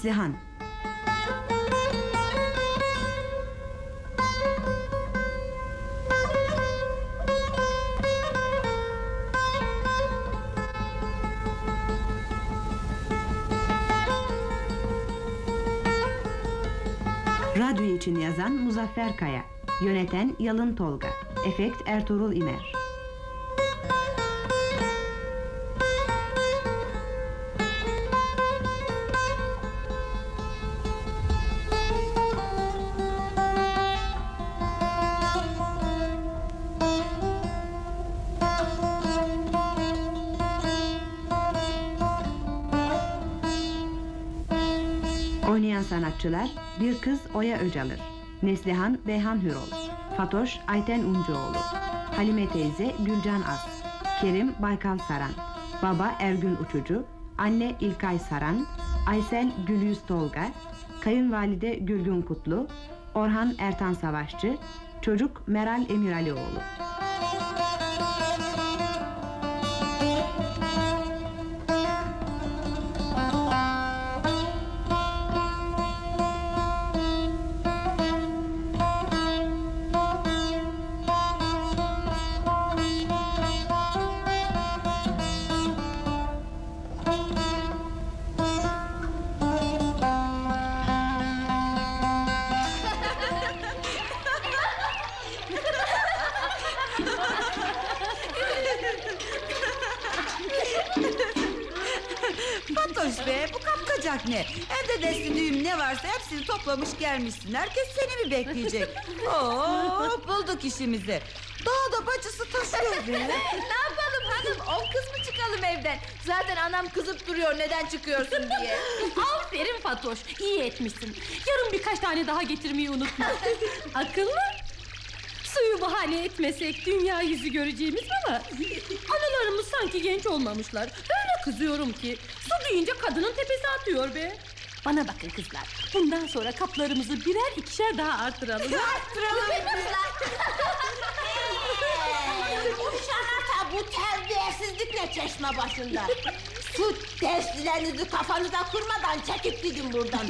Neslihan. Radyo için yazan Muzaffer Kaya. Yöneten Yalın Tolga. Efekt Ertuğrul İmer Bir kız Oya Öcalır Neslihan Beyhan Hürol Fatoş Ayten Uncuoğlu Halime teyze Gülcan As Kerim Baykal Saran Baba Ergün Uçucu Anne İlkay Saran Aysel Gülyüz Tolga Kayınvalide Gülgün Kutlu Orhan Ertan Savaşçı Çocuk Meral Emiralioğlu ne varsa hepsini toplamış gelmişsin. Herkes seni mi bekleyecek? Oo bulduk işimizi. Daha da bacısı taşıyor be. ne yapalım hanım on kız mı çıkalım evden Zaten anam kızıp duruyor neden çıkıyorsun diye Aferin Fatoş iyi etmişsin Yarın birkaç tane daha getirmeyi unutma Akıllı Suyu bahane etmesek dünya yüzü göreceğimiz mi var? Analarımız sanki genç olmamışlar Öyle kızıyorum ki Su deyince kadının tepesi atıyor be Bana bakın kızlar. Bundan sonra kaplarımızı birer ikişer daha arttıralım. Arttıralım kızlar. Bu şamata bu terbiyesizlik ne çeşme başında. Su derslerinizi kafanıza kurmadan çekip gidin buradan.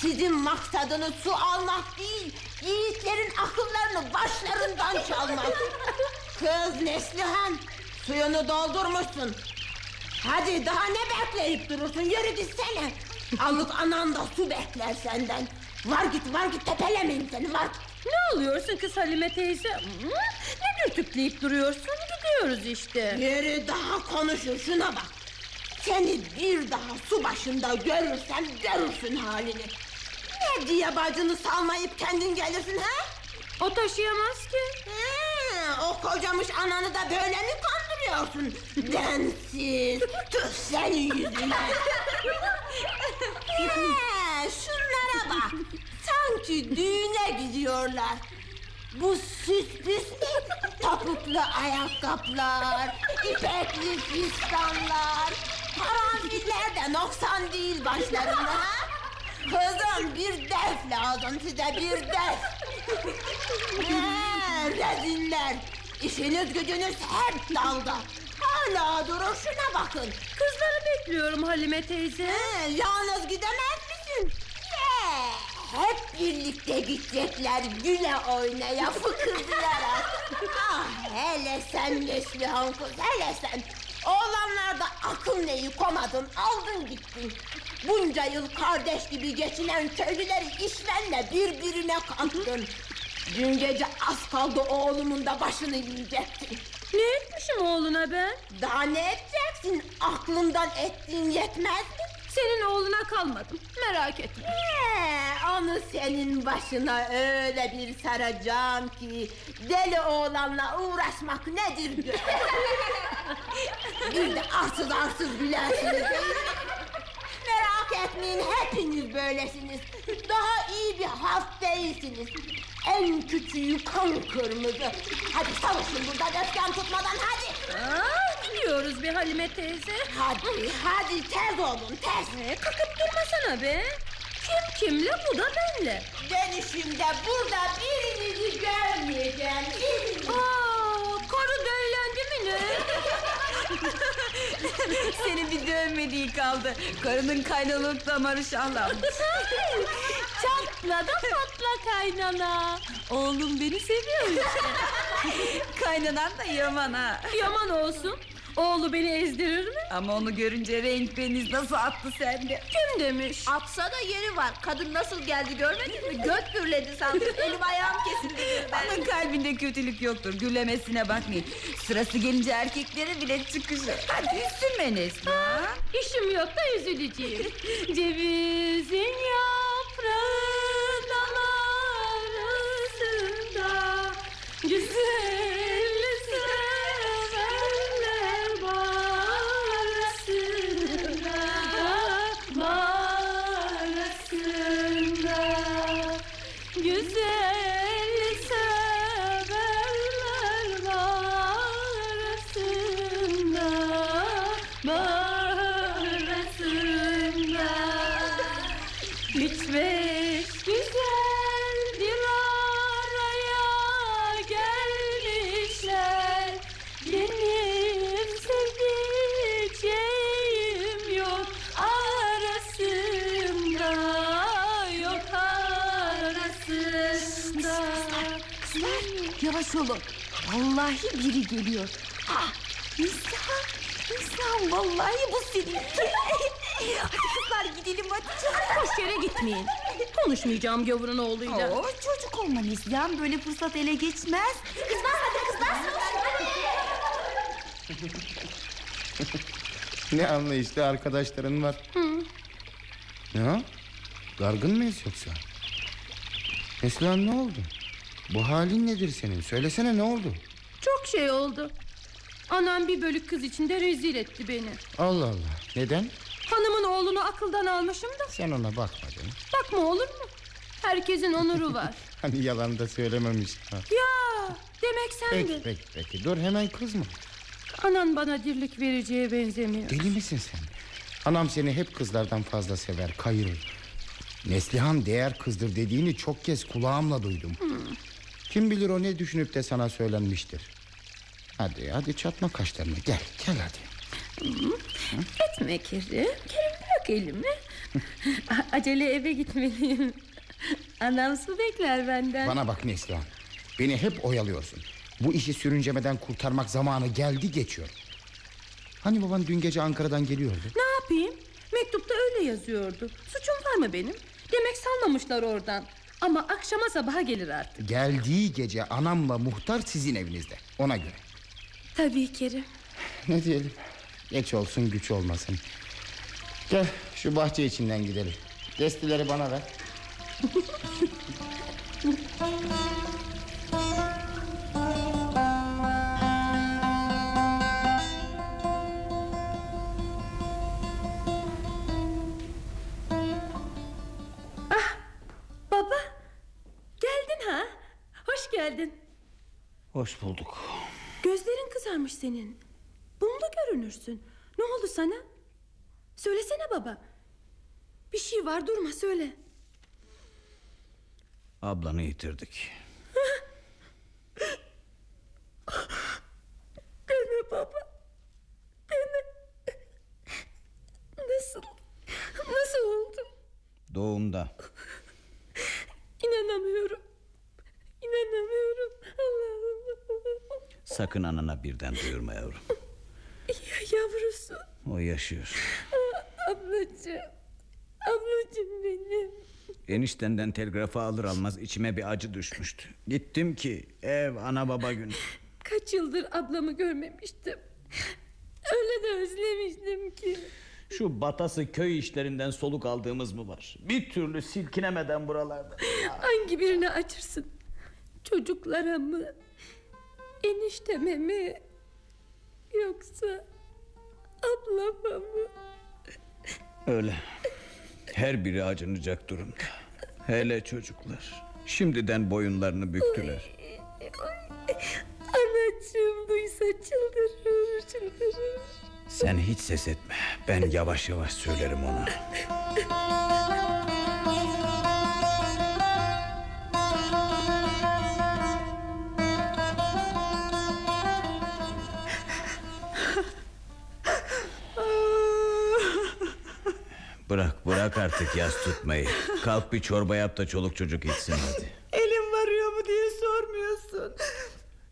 Sizin maksadınız su almak değil Yiğitlerin akıllarını başlarından çalmak. Kız Neslihan Suyunu doldurmuşsun. Hadi daha ne bekleyip durursun? Yürü gitsene Alık anan da su bekler senden Var git var git tepelemeyim seni var. Ne oluyorsun kız Halime teyze? Hı? Ne dürtükleyip duruyorsun? Gidiyoruz işte. Yürü daha konuşur şuna bak. Seni bir daha su başında görürsem görürsün halini. Ne diye bacını salmayıp kendin gelirsin ha? O taşıyamaz ki. Ha, o kocamış ananı da böyle mi kandırıyorsun? Densiz. Tüh senin yüzüne. He, şunlara bak. Sanki düğüne gidiyorlar. Bu süs püs ne? Topuklu ayakkabılar, ipekli fistanlar, karanfiller de noksan değil başlarında ha? Kızım bir def lazım size bir def. He, reziller. İşiniz gücünüz hep dalda. Hala durur şuna bakın. Kızları bekliyorum Halime teyze. He, yalnız gidemez misin? Ye, hep birlikte gidecekler güle oynaya fıkırdayarak. ah hele sen Neslihan kız hele sen. Oğlanlarda akıl neyi komadın aldın gittin. Bunca yıl kardeş gibi geçinen köylüleri işvenle birbirine kattın. Dün gece az kaldı oğlumun da başını yiyecektin. Ne etmişim oğluna ben? Daha ne edeceksin? Aklından ettiğin yetmez mi? Senin oğluna kalmadım. Merak etme. Ee, onu senin başına öyle bir saracağım ki deli oğlanla uğraşmak nedir bir de arsız arsız gülersiniz? Merak etmeyin hepiniz böylesiniz. Daha iyi bir halt değilsiniz. En küçüğü kan kırmızı. Hadi savuşun burada döşken tutmadan hadi. Aa, gidiyoruz be Halime teyze. Hadi hadi tez olun tez. Ee, kakıp durmasana be. Kim kimle bu da benle. Dönüşümde burada birinizi görmeyeceğim. Birinizi. Aa, karı döllendi mi ne? Senin bir dövmediği kaldı. Karının kaynanalık damarı şahlanmış. Çatla da patla kaynana. Oğlum beni seviyor işte. Kaynanan da yaman ha. Yaman olsun. Oğlu beni ezdirir mi? Ama onu görünce renk beniz nasıl attı sende. Kim demiş? Atsa da yeri var. Kadın nasıl geldi görmedin mi? Göt gürledi sandım. Elim ayağım kesildi birden. Onun kalbinde kötülük yoktur. Güllemesine bakmayın. Sırası gelince erkeklere bile çıkışı. Hadi üzülme Neslihan. İşim yok da üzüleceğim. Cevizin yaprağı dal arasında Güzel Yavaş olun. Vallahi biri geliyor. Ah, Neslihan. Neslihan vallahi bu seninki. Hadi kızlar gidelim hadi canım. Boş yere gitmeyin Konuşmayacağım gavurun oğluyla Oo, çocuk olma Neslihan böyle fırsat ele geçmez. Kızlar hadi kızlar. Ne anlayışlı arkadaşların var. Ne o? Dargın mıyız yoksa? Neslihan ne oldu? Bu halin nedir senin? Söylesene ne oldu? Çok şey oldu Anam bir bölük kız içinde rezil etti beni Allah Allah. Neden? Hanımın oğlunu akıldan almışım da Sen ona bakma canım. Bakma olur mu? Herkesin onuru var Hani yalan da söylememiş. Ha. Ya demek Peki sendin peki peki. Dur hemen kızma. Anan bana dirlik vereceğe benzemiyor Deli misin sen? Anam seni hep kızlardan fazla sever, kayırır. Neslihan değer kızdır dediğini çok kez kulağımla duydum. Kim bilir o ne düşünüp de sana söylenmiştir. Hadi hadi çatma kaşlarını gel gel hadi. Etme Kerim Kerim bırak elimi Acele eve gitmeliyim Anam su bekler benden Bana bak Neslihan. Beni hep oyalıyorsun. Bu işi sürüncemeden kurtarmak zamanı geldi geçiyor. Hani baban dün gece Ankara'dan geliyordu? Ne yapayım? Mektupta öyle yazıyordu. Suçum var mı benim? Demek salmamışlar oradan. Ama akşama sabaha gelir artık. Geldiği gece anamla muhtar sizin evinizde. Ona göre. Tabii Kerim. Ne diyelim? Geç olsun güç olmasın. Gel şu bahçe içinden gidelim. Destileri bana ver. Hoş bulduk. Gözlerin kızarmış senin. Bumlu görünürsün. Ne oldu sana? Söylesene baba. Bir şey var durma söyle. Ablanı yitirdik. Deme baba. Deme. Nasıl? Nasıl oldu? Doğumda. İnanamıyorum. İnanamıyorum. Allah'ım. Sakın anana birden duyurma yavrum. Ya yavrusu. O yaşıyor. Ablacığım. Ablacığım benim. Eniştenden telgrafı alır almaz içime bir acı düşmüştü. Gittim ki ev ana baba günü. Kaç yıldır ablamı görmemiştim. Öyle de özlemiştim ki. Şu batası köy işlerinden soluk aldığımız mı var? Bir türlü silkinemeden buralarda. Hangi birini açırsın? Çocuklara mı? Enişteme mi? Yoksa ablama mı? Öyle. Her biri acınacak durumda. Hele çocuklar. Şimdiden boyunlarını büktüler. Anacığım duysa çıldırır çıldırır. Sen hiç ses etme. Ben yavaş yavaş söylerim ona. Bırak bırak artık yas tutmayı. Kalk bir çorba yap da çoluk çocuk içsin hadi. Elim varıyor mu diye sormuyorsun.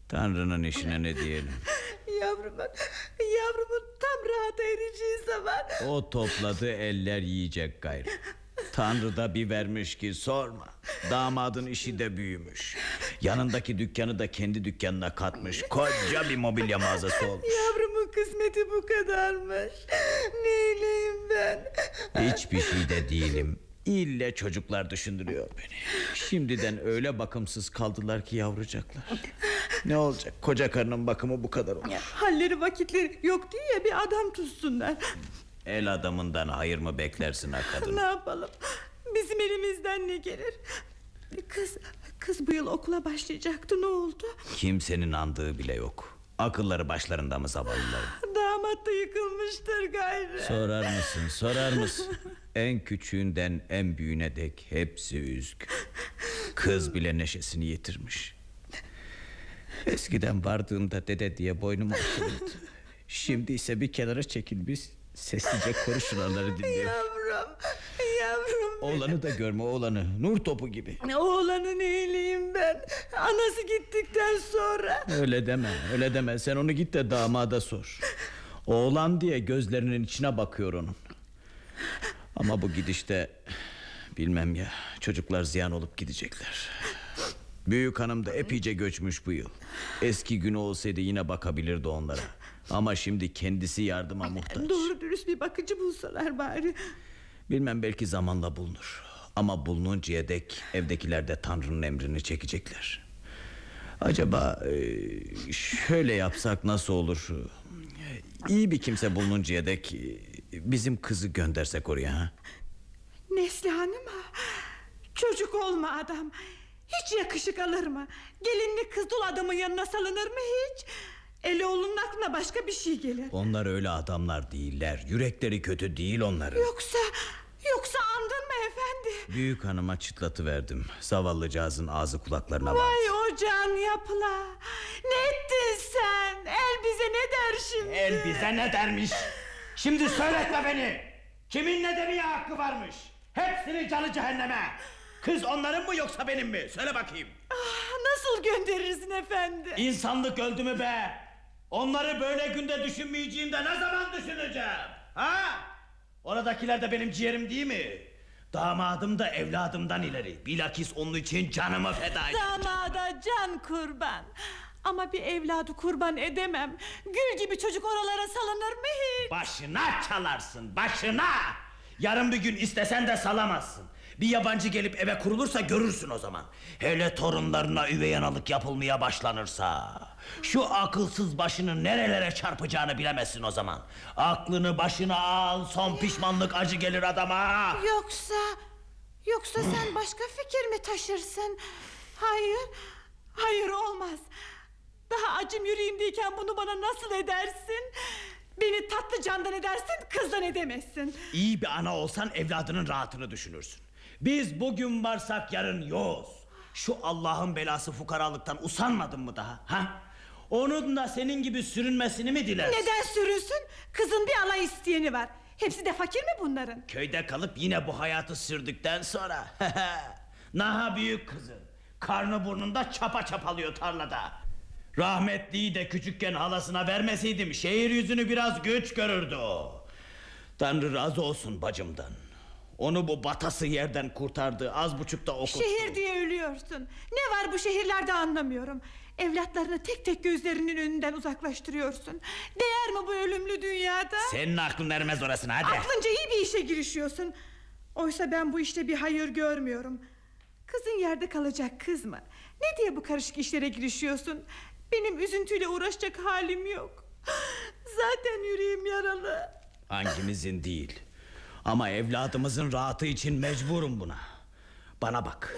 Tanrı'nın işine ne diyelim. Yavrumun, yavrumun tam rahat ereceği zaman. O topladı eller yiyecek gayrı. Tanrı da bir vermiş ki sorma. Damadın işi de büyümüş. Yanındaki dükkanı da kendi dükkanına katmış. Koca bir mobilya mağazası olmuş. Kısmeti bu kadarmış. Neyleyim ben? Hiçbir şey de değilim. İlle çocuklar düşündürüyor beni. Şimdiden öyle bakımsız kaldılar ki yavrucaklar. Ne olacak? Koca karının bakımı bu kadar olur. Halleri vakitleri yok diye ya bir adam tutsunlar. El adamından hayır mı beklersin ha kadın? Ne yapalım? Bizim elimizden ne gelir? Kız, kız bu yıl okula başlayacaktı ne oldu? Kimsenin andığı bile yok. Akılları başlarında mı zavallıların? Damat da yıkılmıştır gayrı. Sorar mısın, sorar mısın? En küçüğünden en büyüğüne dek hepsi üzgün. Kız bile neşesini yitirmiş. Eskiden vardığımda dede diye boynumu okşarırdı. Şimdi ise bir kenara çekilmiş sessizce konuşulanları dinliyor. Yavrum, yavrum. Oğlanı da görme oğlanı nur topu gibi. Oğlanın iyiliğim ben. Anası gittikten sonra. Öyle deme öyle deme sen onu git de damada sor. Oğlan diye gözlerinin içine bakıyor onun. Ama bu gidişte bilmem ya çocuklar ziyan olup gidecekler. Büyük hanım da epeyce göçmüş bu yıl. Eski günü olsaydı yine bakabilirdi onlara. Ama şimdi kendisi yardıma muhtaç. Doğru dürüst bir bakıcı bulsalar bari. Bilmem belki zamanla bulunur. Ama bulununcaya dek evdekiler de Tanrı'nın emrini çekecekler. Acaba e, şöyle yapsak nasıl olur? İyi bir kimse bulununcaya dek e, bizim kızı göndersek oraya ha? Neslihan'ım ha. Çocuk olma adam. Hiç yakışık alır mı? Gelinli kız dul adamın yanına salınır mı hiç? Eli oğlunun aklına başka bir şey gelir. Onlar öyle adamlar değiller. Yürekleri kötü değil onların. Yoksa, yoksa andın mı efendi? Büyük hanıma çıtlatıverdim. Zavallıcağızın ağzı kulaklarına var. Vay o can yapla. Ne ettin sen? El bize ne der şimdi? El bize ne dermiş? Şimdi söyletme beni. Kimin ne demeye hakkı varmış? Hepsini canı cehenneme. Kız onların mı yoksa benim mi? Söyle bakayım. Ah, nasıl gönderirsin efendi? İnsanlık öldü mü be? Onları böyle günde düşünmeyeceğimde ne zaman düşüneceğim? Ha? Oradakiler de benim ciğerim değil mi? Damadım da evladımdan ileri. Bilakis onun için canımı feda ederim. Damada can kurban. Ama bir evladı kurban edemem. Gül gibi çocuk oralara salınır mı hiç? Başına çalarsın başına. Yarın bir gün istesen de salamazsın. Bir yabancı gelip eve kurulursa görürsün o zaman. Hele torunlarına üvey analık yapılmaya başlanırsa. Şu akılsız başını nerelere çarpacağını bilemezsin o zaman. Aklını başına al son pişmanlık acı gelir adama. Yoksa... Yoksa sen başka fikir mi taşırsın? Hayır, hayır olmaz. Daha acım yüreğimdeyken bunu bana nasıl edersin? Beni tatlı candan edersin, kızdan edemezsin. İyi bir ana olsan evladının rahatını düşünürsün. Biz bugün varsak yarın yoğuz. Şu Allah'ın belası fukaralıktan usanmadın mı daha? Ha? Onun da senin gibi sürünmesini mi dilersin? Neden sürünsün? Kızın bir alay isteyeni var. Hepsi de fakir mi bunların? Köyde kalıp yine bu hayatı sürdükten sonra Naha büyük kızın Karnı burnunda çapa çapalıyor tarlada Rahmetliyi de küçükken halasına vermeseydim Şehir yüzünü biraz güç görürdü o Tanrı razı olsun bacımdan Onu bu batası yerden kurtardı. Az buçuk da okuttu. Şehir diye ölüyorsun. Ne var bu şehirlerde anlamıyorum. Evlatlarını tek tek gözlerinin önünden uzaklaştırıyorsun. Değer mi bu ölümlü dünyada? Senin aklın ermez orasına hadi. Aklınca iyi bir işe girişiyorsun. Oysa ben bu işte bir hayır görmüyorum. Kızın yerde kalacak kız mı? Ne diye bu karışık işlere girişiyorsun? Benim üzüntüyle uğraşacak halim yok. Zaten yüreğim yaralı. Hangimizin değil. Ama evladımızın rahatı için mecburum buna. Bana bak.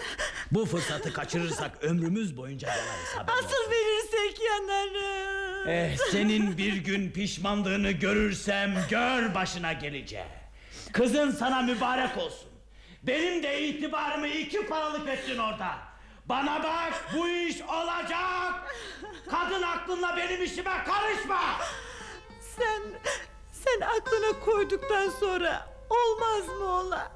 Bu fırsatı kaçırırsak ömrümüz boyunca yanarız haberin olsun. Asıl verirsek yanarım. Eh, senin bir gün pişmanlığını görürsem gör başına geleceği. Kızın sana mübarek olsun. Benim de itibarımı iki paralık ettin orada. Bana bak bu iş olacak. Kadın aklınla benim işime karışma. Sen, sen aklına koyduktan sonra olmaz mı ola?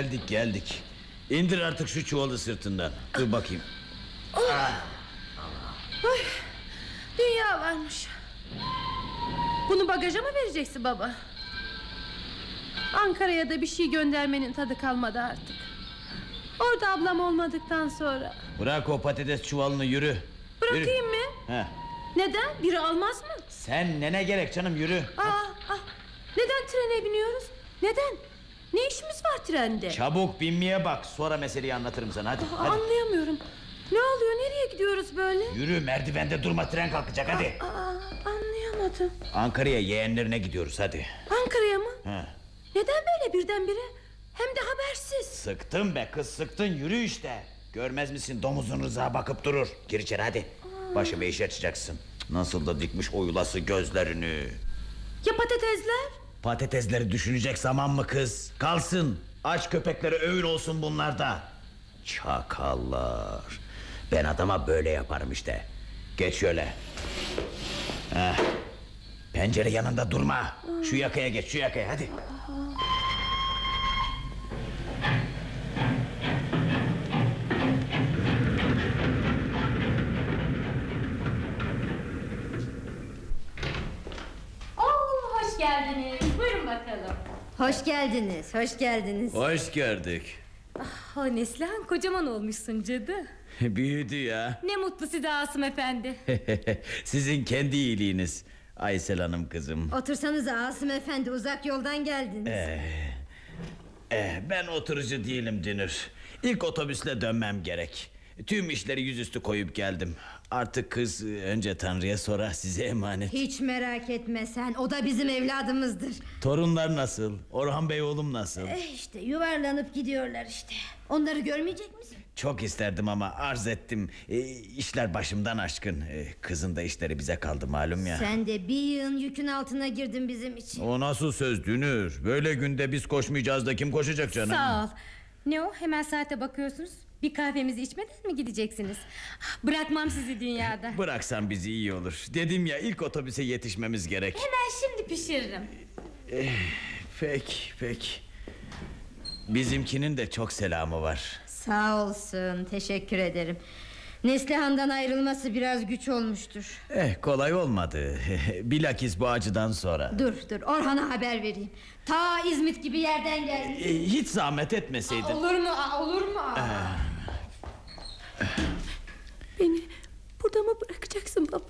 Geldik geldik. İndir artık şu çuvalı sırtından. Dur bakayım. Dünya varmış. Bunu bagaja mı vereceksin baba? Ankara'ya da bir şey göndermenin tadı kalmadı artık. Orada ablam olmadıktan sonra. Bırak o patates çuvalını yürü. Bırakayım Yürü. mı? Heh. Neden? Biri almaz mı? Sen nene gerek canım yürü. Aa, aa, neden trene biniyoruz? Neden? Ne işimiz var trende? Çabuk binmeye bak sonra meseleyi anlatırım sana hadi. Aa, hadi. Anlayamıyorum. Ne oluyor? Nereye gidiyoruz böyle? Yürü merdivende durma tren kalkacak hadi. Aa, anlayamadım. Ankara'ya yeğenlerine gidiyoruz hadi. Ankara'ya mı? He. Neden böyle birdenbire? Hem de habersiz. Sıktın be kız sıktın yürü işte. Görmez misin domuzun rıza bakıp durur. Gir içeri hadi. Başıma iş açacaksın. Nasıl da dikmiş oyulası gözlerini. Ya patatesler? Patatesleri düşünecek zaman mı kız? Kalsın. Aç köpeklere öğün olsun bunlar da. Çakallar. Ben adama böyle yaparım işte. Geç şöyle. Heh. Pencere yanında durma. Şu yakaya geç şu yakaya hadi. Hoş geldiniz, hoş geldiniz. Hoş gördük. Oh, Neslihan kocaman olmuşsun cadı. Büyüdü ya. Ne mutlu size Asım efendi. Sizin kendi iyiliğiniz. Aysel Hanım kızım. Otursanız Asım Efendi, uzak yoldan geldiniz. Eh, ben oturucu değilim Dünür. İlk otobüsle dönmem gerek. Tüm işleri yüzüstü koyup geldim. Artık kız e, önce Tanrı'ya sonra size emanet. Hiç merak etme sen, o da bizim evladımızdır. Torunlar nasıl? Orhan Bey oğlum nasıl? Eh işte yuvarlanıp gidiyorlar işte. Onları görmeyecek misin? Çok isterdim ama arz ettim. E, işler başımdan aşkın. E, kızın da işleri bize kaldı malum ya. Sen de bir yığın yükün altına girdin bizim için. O nasıl söz Dünür? Böyle günde biz koşmayacağız da kim koşacak canım? Sağ ol. Ne o hemen saate bakıyorsunuz? Bir kahvemizi içmeden mi gideceksiniz? Bırakmam sizi dünyada. Bıraksan bizi iyi olur. Dedim ya ilk otobüse yetişmemiz gerek. Hemen şimdi pişiririm. Pek pek. Bizimkinin de çok selamı var. Sağ olsun, teşekkür ederim. Neslihan'dan ayrılması biraz güç olmuştur. Eh kolay olmadı. Bilakis bu acıdan sonra. Dur dur, Orhan'a haber vereyim. Ta İzmit gibi yerden geldi. Eh, hiç zahmet etmeseydin. Olur mu, aa, olur mu? Beni burada mı bırakacaksın baba?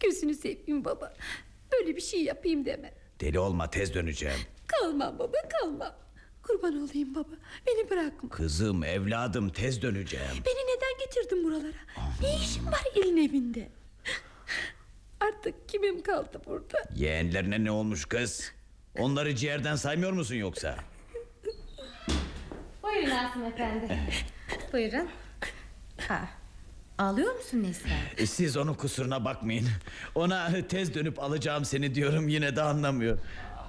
Gözünü seveyim baba. Böyle bir şey yapayım deme. Deli olma tez döneceğim. Kalmam baba kalmam. Kurban olayım baba. Beni bırakma. Kızım evladım tez döneceğim. Beni neden getirdin buralara? Ne işin var elin evinde? Artık kimim kaldı burada? Yeğenlerine ne olmuş kız? Onları ciğerden saymıyor musun yoksa? Buyurun Asım efendi. Buyurun. Ha. Ağlıyor musun Neslihan? Eh, Siz onun kusuruna bakmayın. Ona tez dönüp alacağım seni diyorum yine de anlamıyor.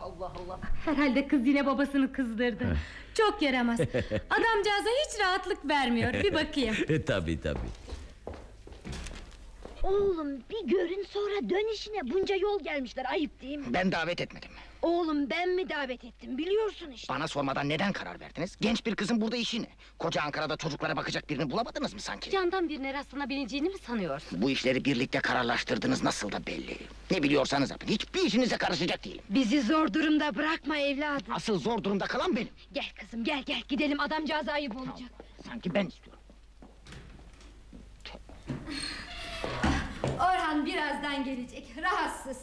Allah Allah. Herhalde kız yine babasını kızdırdı. Çok yaramaz. Adamcağıza hiç rahatlık vermiyor. Bir bakayım. E, tabii tabii. Oğlum bir görün sonra dön işine bunca yol gelmişler ayıp değil mi? Ben davet etmedim. Oğlum ben mi davet ettim biliyorsun işte. Bana sormadan neden karar verdiniz? Genç bir kızın burada işi ne? Koca Ankara'da çocuklara bakacak birini bulamadınız mı sanki? Candan birine rastlanabileceğini mi sanıyorsun? Bu işleri birlikte kararlaştırdınız nasıl da belli. Ne biliyorsanız yapın. Hiçbir işinize karışacak değilim. Bizi zor durumda bırakma evladım. Asıl zor durumda kalan benim. Gel kızım gel gel gidelim adamcağıza ayıp olacak. Sanki ben istiyorum. Orhan birazdan gelecek. Rahatsız.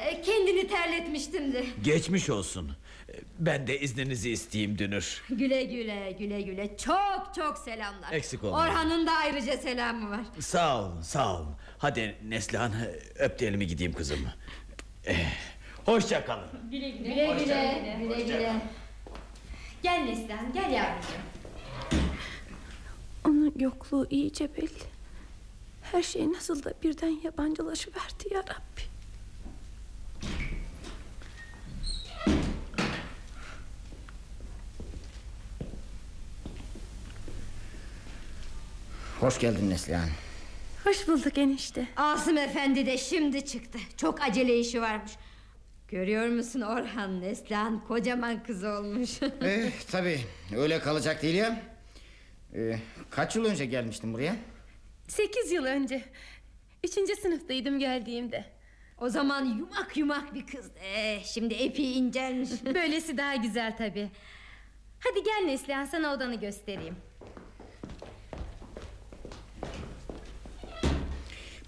Ee, kendini terletmiştim de. Geçmiş olsun. E, Ben de izninizi isteyeyim Dünür. Güle güle güle güle. Çok çok selamlar. Eksik olmayın. Orhan'ın da ayrıca selamı var. Sağ olun sağ olun. Hadi Neslihan öp de elimi gideyim kızım. Eh, hoşça kalın. Güle güle. Güle güle. Gel Neslihan gel yavrucuğum. Onun yokluğu iyice belli. Her şey nasıl da birden yabancılaşıverdi ya Rabbi. Hoş geldin Neslihan. Hoş bulduk enişte. Asım Efendi de şimdi çıktı. Çok acele işi varmış. Görüyor musun Orhan Neslihan kocaman kız olmuş. eh, tabii öyle kalacak değil ya. Eh, kaç yıl önce gelmiştin buraya? Sekiz yıl önce. Üçüncü sınıftaydım geldiğimde. o zaman yumak yumak bir kızdı. Eh, şimdi epey incelmiş. Böylesi daha güzel tabii. Hadi gel Neslihan sana odanı göstereyim.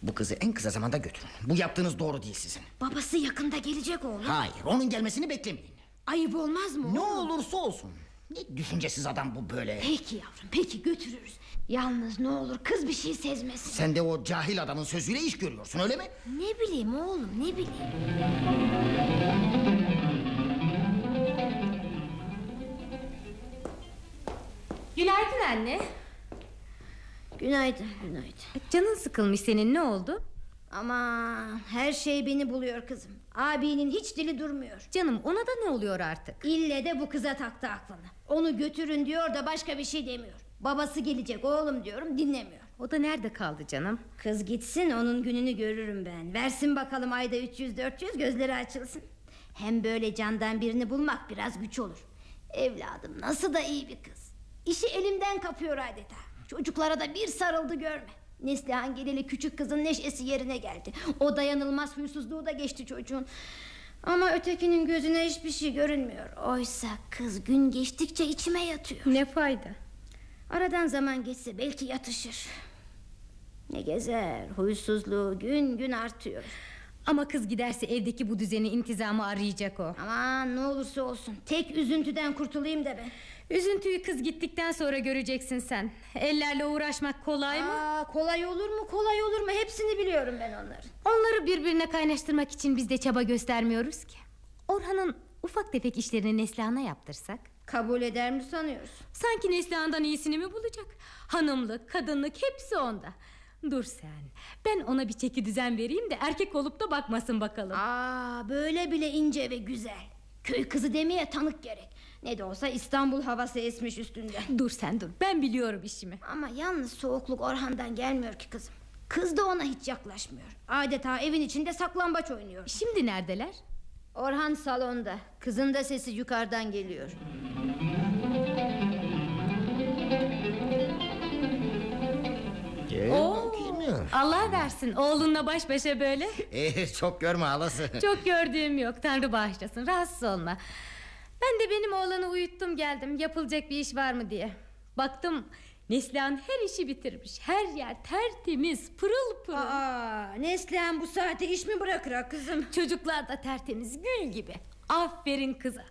Bu kızı en kısa zamanda götürün. Bu yaptığınız doğru değil sizin. Babası yakında gelecek oğlum. Hayır onun gelmesini beklemeyin. Ayıp olmaz mı Ne oğlum? olursa olsun. Ne düşüncesiz adam bu böyle. Peki yavrum peki götürürüz. Yalnız ne olur kız bir şey sezmesin. Sen de o cahil adamın sözüyle iş görüyorsun öyle mi? Ne bileyim oğlum ne bileyim. Günaydın anne. günaydın günaydın. Canın sıkılmış senin ne oldu? Ama her şey beni buluyor kızım. Abinin hiç dili durmuyor. Canım ona da ne oluyor artık? İlle de bu kıza taktı aklını. Onu götürün diyor da başka bir şey demiyor. Babası gelecek oğlum diyorum dinlemiyor. O da nerede kaldı canım? Kız gitsin onun gününü görürüm ben. Versin bakalım ayda 300-400 gözleri açılsın. Hem böyle candan birini bulmak biraz güç olur. Evladım nasıl da iyi bir kız. İşi elimden kapıyor adeta. Çocuklara da bir sarıldı görme. Neslihan geleli küçük kızın neşesi yerine geldi. O dayanılmaz huysuzluğu da geçti çocuğun. Ama ötekinin gözüne hiçbir şey görünmüyor. Oysa kız gün geçtikçe içime yatıyor. Ne fayda? Aradan zaman geçse belki yatışır. Ne gezer, huysuzluğu gün gün artıyor. Ama kız giderse evdeki bu düzeni intizamı arayacak o. Aman ne olursa olsun tek üzüntüden kurtulayım da ben. Üzüntüyü kız gittikten sonra göreceksin sen. Ellerle uğraşmak kolay mı? Aa, kolay olur mu kolay olur mu hepsini biliyorum ben onların. Onları birbirine kaynaştırmak için biz de çaba göstermiyoruz ki. Orhan'ın ufak tefek işlerini Neslihan'a yaptırsak. Kabul eder mi sanıyorsun? Sanki Neslihan'dan iyisini mi bulacak? Hanımlık, kadınlık hepsi onda. Dur sen. Ben ona bir çeki düzen vereyim de erkek olup da bakmasın bakalım. Aa, böyle bile ince ve güzel. Köy kızı demeye tanık gerek. Ne de olsa İstanbul havası esmiş üstünden. Dur sen dur. Ben biliyorum işimi. Ama yalnız soğukluk Orhan'dan gelmiyor ki kızım. Kız da ona hiç yaklaşmıyor. Adeta evin içinde saklambaç oynuyor. Şimdi neredeler? Orhan salonda. Kızın da sesi yukarıdan geliyor. Oo, Allah versin oğlunla baş başa böyle. Eh, çok görme halası. Çok gördüğüm yok Tanrı bağışlasın rahatsız olma. Ben de benim oğlanı uyuttum geldim yapılacak bir iş var mı diye. Baktım Neslihan her işi bitirmiş. Her yer tertemiz pırıl pırıl. Aa, Neslihan bu saate iş mi bırakır kızım? Çocuklar da tertemiz gül gibi. Aferin kıza.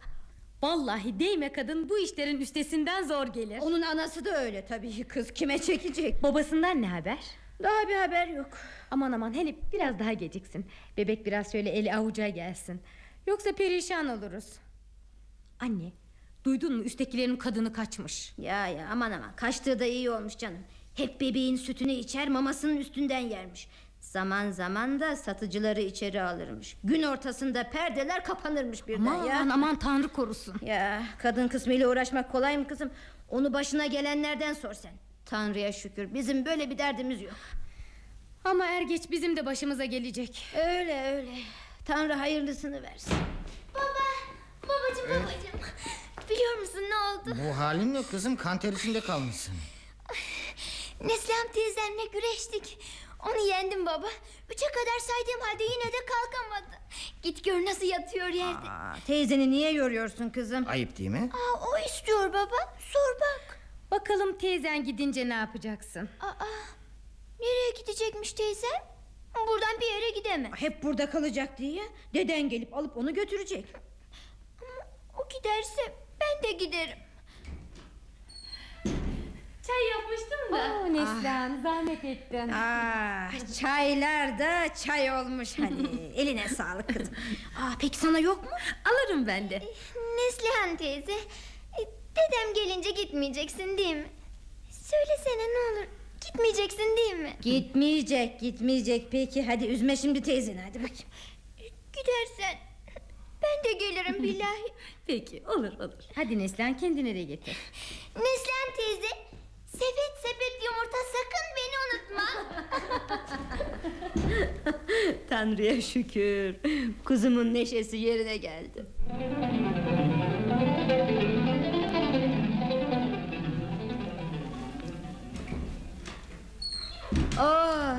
Vallahi değme kadın bu işlerin üstesinden zor gelir. Onun anası da öyle tabii. Kız kime çekecek? Babasından ne haber? Daha bir haber yok. Aman aman hele biraz daha geciksin. Bebek biraz şöyle eli avuca gelsin. Yoksa perişan oluruz. Anne duydun mu üsttekilerin kadını kaçmış. Ya ya aman aman kaçtığı da iyi olmuş canım. Hep bebeğin sütünü içer mamasının üstünden yermiş. Zaman zaman da satıcıları içeri alırmış. Gün ortasında perdeler kapanırmış birden Aman ya. aman tanrı korusun. Ya kadın kısmıyla uğraşmak kolay mı kızım? Onu başına gelenlerden sor sen. Tanrı'ya şükür bizim böyle bir derdimiz yok. Ama er geç bizim de başımıza gelecek. Öyle öyle. Tanrı hayırlısını versin. Babacım babacım. Biliyor musun ne oldu? Bu halin ne kızım kan ter içinde kalmışsın. Neslihan teyzemle güreştik. Onu yendim baba. Üçe kadar saydığım halde yine de kalkamadı. Git gör nasıl yatıyor yerde. Aa, teyzeni niye yoruyorsun kızım? Ayıp değil mi? Aa, o istiyor baba. Sor bak. Bakalım teyzen gidince ne yapacaksın? Aa, nereye gidecekmiş teyzem? Buradan bir yere gidemem. Hep burada kalacak diye deden gelip alıp onu götürecek. O giderse ben de giderim. Çay yapmıştım da. Oo, Neslihan zahmet ettin. Ah, çaylar da çay olmuş hani. Eline sağlık kızım. Aa, peki sana yok mu? Alırım ben de. Neslihan teyze. e, Dedem gelince gitmeyeceksin değil mi? Söylesene ne olur. Gitmeyeceksin değil mi? Gitmeyecek, gitmeyecek. Peki hadi üzme şimdi teyzeni hadi bakayım. Gidersen ben de gelirim billahi. Peki olur olur. Hadi Neslihan kendine de getir. Neslihan teyze. Sepet sepet yumurta sakın beni unutma. Tanrı'ya şükür. Kuzumun neşesi yerine geldi. Oh,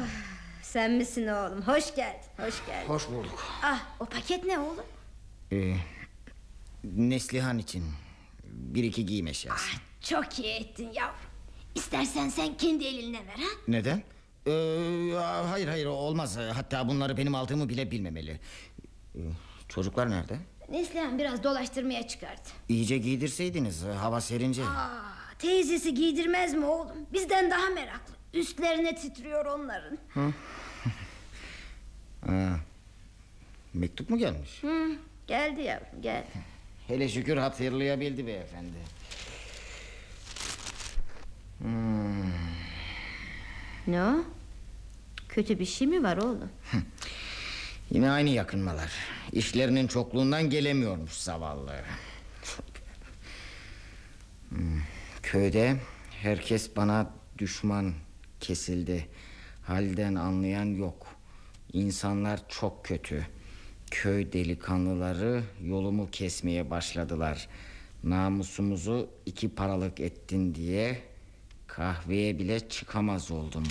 sen misin oğlum? Hoş geldin, hoş geldin. Hoş bulduk. Ah, o paket ne oğlum? Ee, Neslihan için bir iki giyim eşyası. Çok iyi ettin yavrum. İstersen sen kendi elinle ver ha. Neden? Ee, hayır hayır olmaz. Hatta bunları benim aldığımı bile bilmemeli. Ee, çocuklar nerede? Neslihan biraz dolaştırmaya çıkardı. İyice giydirseydiniz hava serince. Aa, teyzesi giydirmez mi oğlum? Bizden daha meraklı. Üstlerine titriyor onların. Ha. Mektup mu gelmiş? Hı, geldi yavrum geldi. Hele şükür hatırlayabildi beyefendi. Hmm. Ne o? Kötü bir şey mi var oğlum? Yine aynı yakınmalar. İşlerinin çokluğundan gelemiyormuş zavallı. Hmm, Köyde herkes bana düşman kesildi. Halden anlayan yok. İnsanlar çok kötü. Köy delikanlıları yolumu kesmeye başladılar. Namusumuzu iki paralık ettin diye kahveye bile çıkamaz oldum.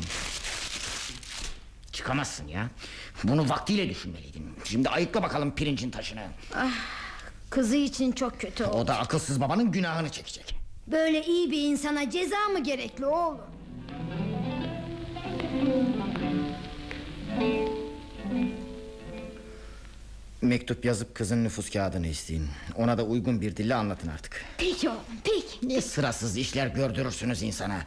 Çıkamazsın ya. Bunu vaktiyle düşünmeliydin. Şimdi ayıkla bakalım pirincin taşını. Kızı için çok kötü oldu. O da akılsız babanın günahını çekecek. Böyle iyi bir insana ceza mı gerekli oğlum? Mektup yazıp kızın nüfus kağıdını isteyin. Ona da uygun bir dille anlatın artık. Peki oğlum peki. Ne sırasız işler gördürürsünüz insana.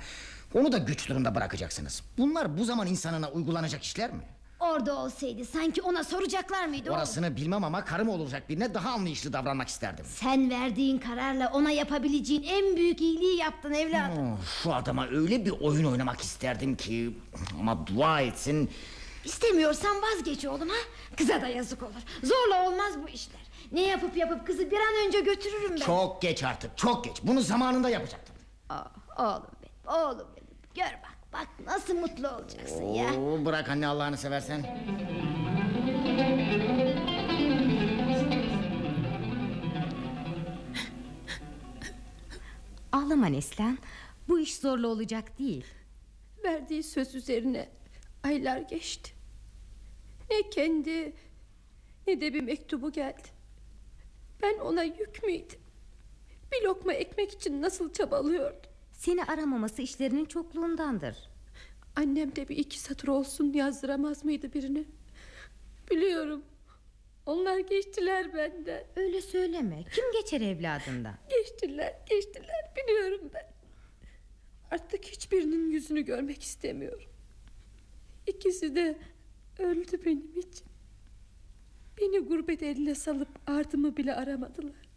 Onu da güç durumda bırakacaksınız. Bunlar bu zaman insanına uygulanacak işler mi? Orada olsaydı sanki ona soracaklar mıydı oğlum? Orasını bilmem ama karım olacak birine daha anlayışlı davranmak isterdim. Sen verdiğin kararla ona yapabileceğin en büyük iyiliği yaptın evladım. Oh, şu adama öyle bir oyun oynamak isterdim ki... Ama dua etsin... İstemiyorsan vazgeç oğlum ha. Kıza da yazık olur. Zorla olmaz bu işler. Ne yapıp yapıp kızı bir an önce götürürüm ben. Çok geç artık çok geç. Bunu zamanında yapacaktım. Aa, oğlum benim, oğlum benim. Gör bak, bak nasıl mutlu olacaksın ya. Oo, bırak anne Allah'ını seversen. Ağlama Neslihan. Bu iş zorlu olacak değil. Verdiği söz üzerine aylar geçti. Ne kendi ne de bir mektubu geldi. Ben ona yük müydüm? Bir lokma ekmek için nasıl çabalıyordum. Seni aramaması işlerinin çokluğundandır. Annem de bir iki satır olsun yazdıramaz mıydı birine? Biliyorum. Onlar geçtiler benden. Öyle söyleme. Kim geçer evladından? Geçtiler, geçtiler. Biliyorum ben. Artık hiçbirinin yüzünü görmek istemiyorum. İkisi de öldü benim için. Beni gurbet eline salıp ardımı bile aramadılar.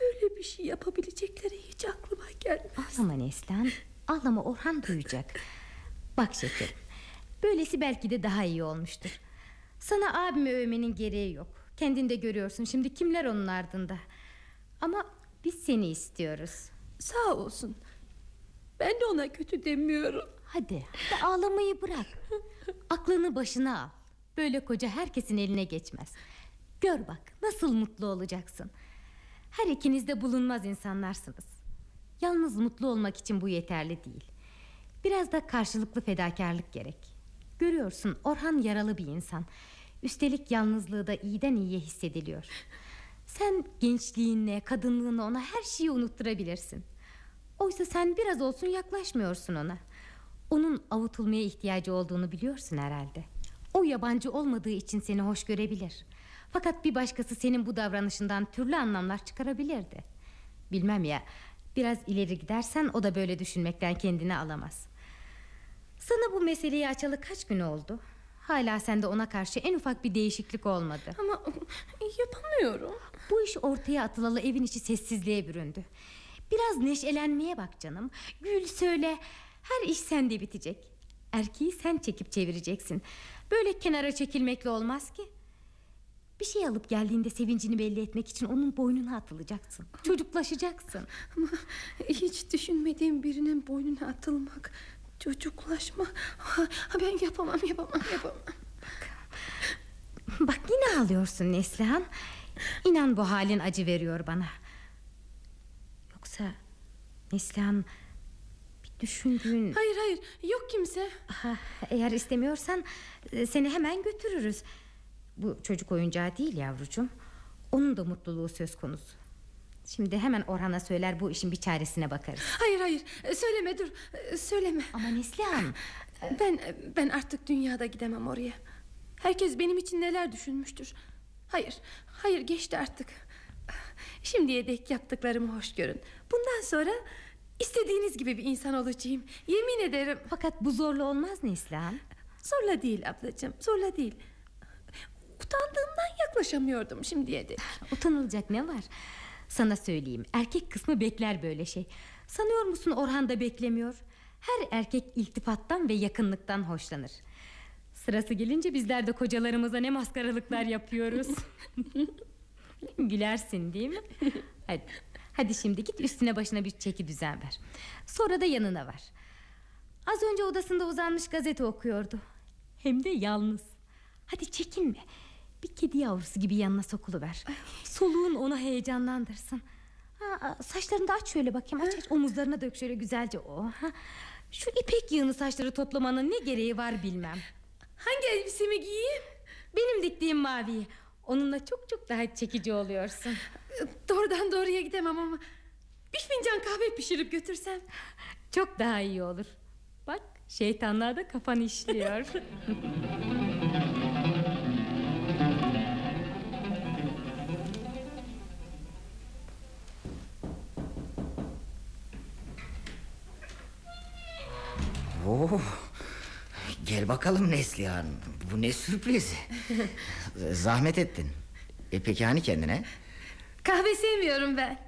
Böyle bir şey yapabilecekleri hiç aklıma gelmez. Ağlama Neslihan. Ağlama Orhan duyacak. Bak şekerim. Böylesi belki de daha iyi olmuştur. Sana abimi övmenin gereği yok. Kendin de görüyorsun şimdi kimler onun ardında. Ama biz seni istiyoruz. Sağ olsun. Ben de ona kötü demiyorum. Hadi, hadi ağlamayı bırak. Aklını başına al. Böyle koca herkesin eline geçmez. Gör bak nasıl mutlu olacaksın. Her ikiniz de bulunmaz insanlarsınız. Yalnız mutlu olmak için bu yeterli değil. Biraz da karşılıklı fedakarlık gerek. Görüyorsun Orhan yaralı bir insan. Üstelik yalnızlığı da iyiden iyiye hissediliyor. Sen gençliğinle, kadınlığını ona her şeyi unutturabilirsin. Oysa sen biraz olsun yaklaşmıyorsun ona. Onun avutulmaya ihtiyacı olduğunu biliyorsun herhalde. O yabancı olmadığı için seni hoş görebilir. Fakat bir başkası senin bu davranışından türlü anlamlar çıkarabilirdi. Bilmem ya, biraz ileri gidersen o da böyle düşünmekten kendini alamaz. Sana bu meseleyi açalı kaç gün oldu? Hala sende ona karşı en ufak bir değişiklik olmadı. Ama yapamıyorum. Bu iş ortaya atılalı evin içi sessizliğe büründü. Biraz neşelenmeye bak canım. Gül söyle. Her iş sende bitecek. Erkeği sen çekip çevireceksin. Böyle kenara çekilmekle olmaz ki. Bir şey alıp geldiğinde sevincini belli etmek için onun boynuna atılacaksın. Çocuklaşacaksın. Ama hiç düşünmediğim birinin boynuna atılmak, çocuklaşma. Ha, ben yapamam, yapamam, yapamam. Bak yine ağlıyorsun Neslihan. İnan bu halin acı veriyor bana. Yoksa Neslihan düşündüğün... Hayır hayır yok kimse. Ha, eğer istemiyorsan e, seni hemen götürürüz. Bu çocuk oyuncağı değil yavrucuğum. Onun da mutluluğu söz konusu. Şimdi hemen Orhan'a söyler bu işin bir çaresine bakarız. Hayır hayır söyleme dur söyleme. Ama Neslihan... Ben, ben artık dünyada gidemem oraya. Herkes benim için neler düşünmüştür. Hayır hayır geçti artık. Şimdiye dek yaptıklarımı hoş görün. Bundan sonra istediğiniz gibi bir insan olacağım. Yemin ederim. Fakat bu zorla olmaz Neslihan. Zorla değil ablacığım zorla değil. Utandığımdan yaklaşamıyordum şimdiye dek. Utanılacak ne var? Sana söyleyeyim erkek kısmı bekler böyle şey. Sanıyor musun Orhan da beklemiyor? Her erkek iltifattan ve yakınlıktan hoşlanır. Sırası gelince bizler de kocalarımıza ne maskaralıklar yapıyoruz. Gülersin değil mi? Hadi, hadi şimdi git üstüne başına bir çeki düzen ver. Sonra da yanına var. Az önce odasında uzanmış gazete okuyordu. Hem de yalnız. Hadi çekinme. Bir kedi yavrusu gibi yanına sokuluver. Soluğun onu heyecanlandırsın. Ha, saçlarını da aç şöyle bakayım aç aç omuzlarına dök şöyle güzelce o. Ha. Şu ipek yığını saçları toplamanın ne gereği var bilmem. Hangi elbisemi giyeyim? Benim diktiğim maviyi. Onunla çok çok daha çekici oluyorsun. Doğrudan doğruya gidemem ama bir fincan kahve pişirip götürsem. Çok daha iyi olur. Bak şeytanlar da kafan işliyor. Oo, gel bakalım Neslihan. Bu ne sürpriz. Zahmet ettin. E peki hani kendine? Kahve sevmiyorum ben.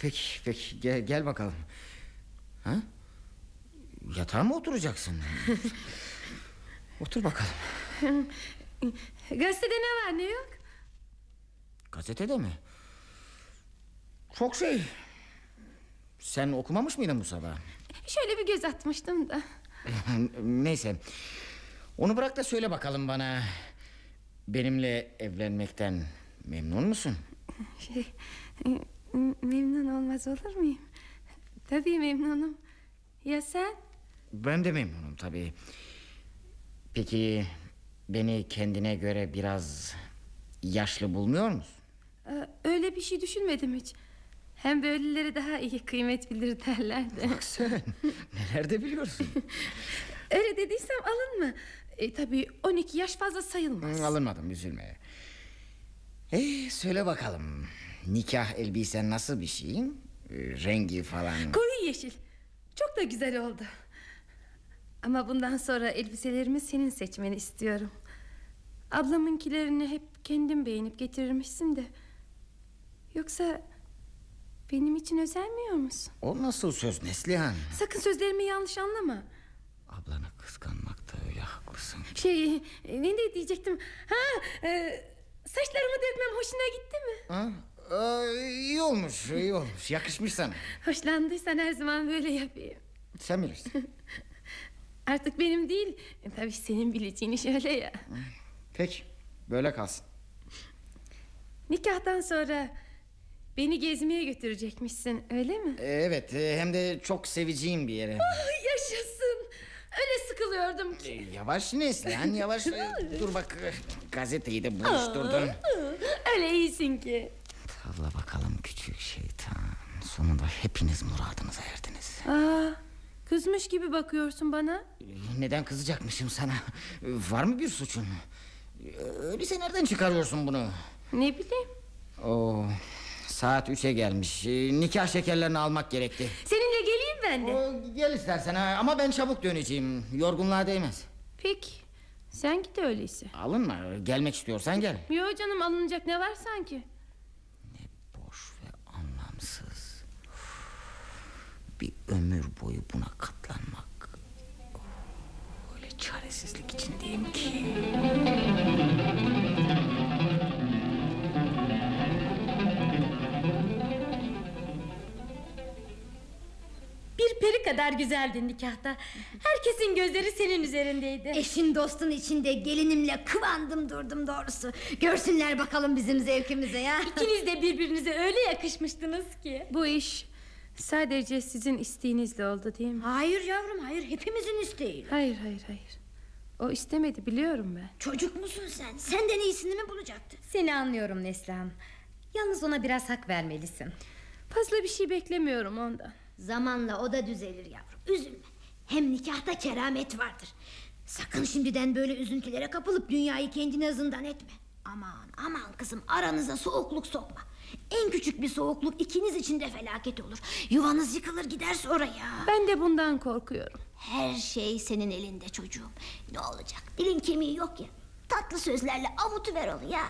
Peki peki gel, gel bakalım. Ha? Yatağa mı oturacaksın? Otur bakalım. Gazetede ne var ne yok? Gazetede mi? Çok şey. Sen okumamış mıydın bu sabah? Şöyle bir göz atmıştım da. Neyse. Onu bırak da söyle bakalım bana. Benimle evlenmekten memnun musun? Şey, memnun olmaz olur muyum? Tabii memnunum. Ya sen? Ben de memnunum tabii. Peki beni kendine göre biraz yaşlı bulmuyor musun? Ee, Öyle bir şey düşünmedim hiç. Hem böyleleri daha iyi kıymet bilir derlerdi. Bak sen neler de biliyorsun. Öyle dediysem alınma. E, tabii 12 yaş fazla sayılmaz. Hı, Alınmadım üzülme. Ee, söyle bakalım. Nikah elbisen nasıl bir şey? Ee, rengi falan. Koyu yeşil. Çok da güzel oldu. Ama bundan sonra elbiselerimi senin seçmeni istiyorum. Ablamınkilerini hep kendim beğenip getirirmişsin de. Yoksa benim için özenmiyor musun? O nasıl söz Neslihan? Sakın sözlerimi yanlış anlama. Ablanı kıskanmakta haklısın. Şey e, ne de diyecektim Ha e, saçlarımı dökmem hoşuna gitti mi? Ha? Ee, iyi olmuş iyi olmuş yakışmış sana. Hoşlandıysan her zaman böyle yapayım Sen bilirsin. Artık benim değil e, Tabii senin bileceğin iş öyle ya Peki böyle kalsın. Nikahtan sonra Beni gezmeye götürecekmişsin öyle mi? Evet e, hem de çok seveceğim bir yere. Ah, yaşasın Öyle sıkılıyordum ki Yavaş Neslihan yavaş. E, Dur bak e, gazeteyi de buruşturdun. Öyle iyisin ki Tavla bakalım küçük şeytan. Sonunda hepiniz muradınıza erdiniz. Aa, kızmış gibi bakıyorsun bana Neden kızacakmışım sana? Var mı bir suçun? Öyleyse nereden çıkarıyorsun bunu? Ne bileyim Oo, saat üçe gelmiş. Ee, Nikah şekerlerini almak gerekti. Seninle geleyim ben de Oo, gel istersen ha, ama ben çabuk döneceğim. Yorgunluğa değmez. Peki sen git öyleyse Alınma. Gelmek istiyorsan gel. Yo canım alınacak ne var sanki Boş ve anlamsız. Bir ömür boyu buna katlanmak. Öyle çaresizlik içindeyim ki. Bir peri kadar güzeldin nikahta. Herkesin gözleri senin üzerindeydi. Eşin dostun içinde gelinimle kıvandım durdum doğrusu. Görsünler bakalım bizim zevkimize ya. İkiniz de birbirinize öyle yakışmıştınız ki. Bu iş sadece sizin isteğinizle oldu değil mi? Hayır yavrum hayır hepimizin isteğiyle. Hayır hayır hayır O istemedi biliyorum ben Çocuk musun sen? Senden iyisini mi bulacaktı? Seni anlıyorum Neslihan. Yalnız ona biraz hak vermelisin. Fazla bir şey beklemiyorum ondan Zamanla o da düzelir yavrum üzülme. Hem nikahta keramet vardır. Sakın şimdiden böyle üzüntülere kapılıp dünyayı kendine zindan etme. Aman aman kızım aranıza soğukluk sokma. En küçük bir soğukluk ikiniz için de felaket olur. Yuvanız yıkılır gider sonra ya. Ben de bundan korkuyorum Her şey senin elinde çocuğum. Ne olacak? Dilin kemiği yok ya. Tatlı sözlerle avutuver onu ya.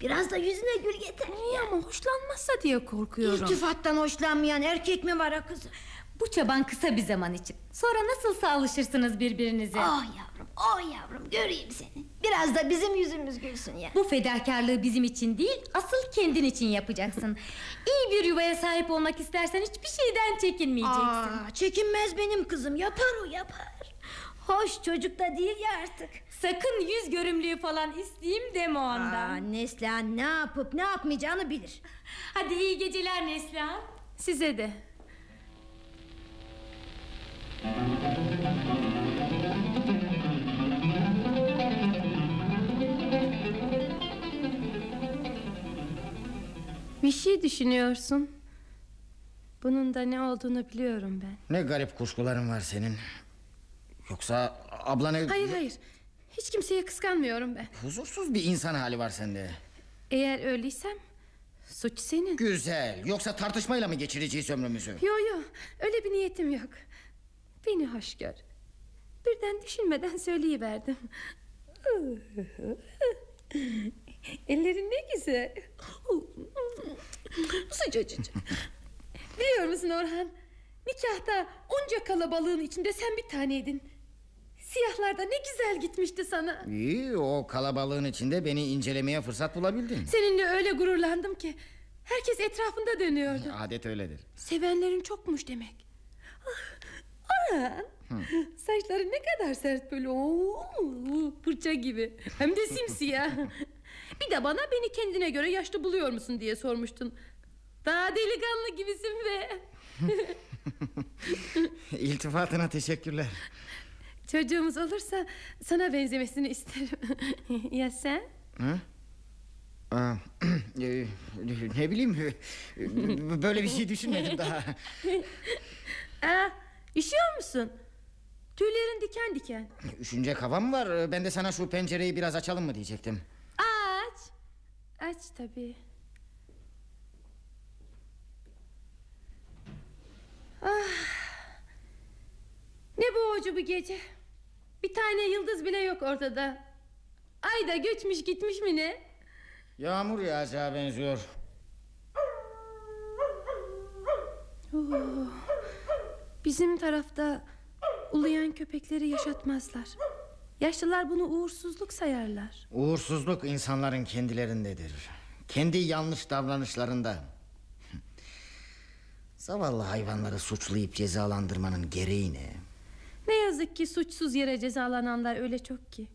Biraz da yüzüne gül getir. Niye ama hoşlanmazsa diye korkuyorum İltifattan hoşlanmayan erkek mi var ha kızım? Bu çaban kısa bir zaman için. Sonra nasılsa alışırsınız birbirinize. Oh yavrum, oh yavrum göreyim seni. Biraz da bizim yüzümüz gülsün ya. Bu fedakarlığı bizim için değil, asıl kendin için yapacaksın. İyi bir yuvaya sahip olmak istersen hiçbir şeyden çekinmeyeceksin. Aa, çekinmez benim kızım yapar o yapar. Hoş çocuk da değil ya artık. Sakın yüz görümlüğü falan isteyeyim deme ondan. Aa, Neslihan ne yapıp ne yapmayacağını bilir. Hadi iyi geceler Neslihan. Size de Bir şey düşünüyorsun Bunun da ne olduğunu biliyorum ben Ne garip kuşkuların var senin. Yoksa ablanı... Hayır hayır Hiç kimseye kıskanmıyorum ben. Huzursuz bir insan hali var sende. Eğer öyleysem Suç senin. Güzel. Yoksa tartışmayla mı geçireceğiz ömrümüzü? Yo yo. Öyle bir niyetim yok. Beni hoş gör. Birden düşünmeden söyleyiverdim. Ellerin ne güzel. Sıcacık Biliyor musun Orhan? Nikahta onca kalabalığın içinde sen bir taneydin Siyahlarda ne güzel gitmişti sana. İyi o kalabalığın içinde beni incelemeye fırsat bulabildin. Seninle öyle gururlandım ki Herkes etrafında dönüyordu. Adet öyledir. Sevenlerin çokmuş demek. Ah, Orhan Saçları ne kadar sert böyle Oo, Fırça gibi. Hem de simsiyah. Bir de bana beni kendine göre yaşlı buluyor musun diye sormuştun. Daha delikanlı gibisin be. İltifatına teşekkürler. Çocuğumuz olursa sana benzemesini isterim Ya sen? Ha? Aa, e, ne bileyim böyle bir şey düşünmedim daha. Aa, üşüyor musun? Tüylerin diken diken Üşünecek hava mı var? Ben de sana şu pencereyi biraz açalım mı diyecektim. Aç Aç tabii Ah. Ne boğucu bu gece Bir tane yıldız bile yok ortada Ay da göçmüş gitmiş mi ne Yağmur yağacağı benziyor. Oo, Bizim tarafta Uluyan köpekleri yaşatmazlar Yaşlılar bunu uğursuzluk sayarlar. Uğursuzluk insanların kendilerindedir. Kendi yanlış davranışlarında. Zavallı hayvanları suçlayıp cezalandırmanın gereği ne? Ne yazık ki suçsuz yere cezalananlar öyle çok ki.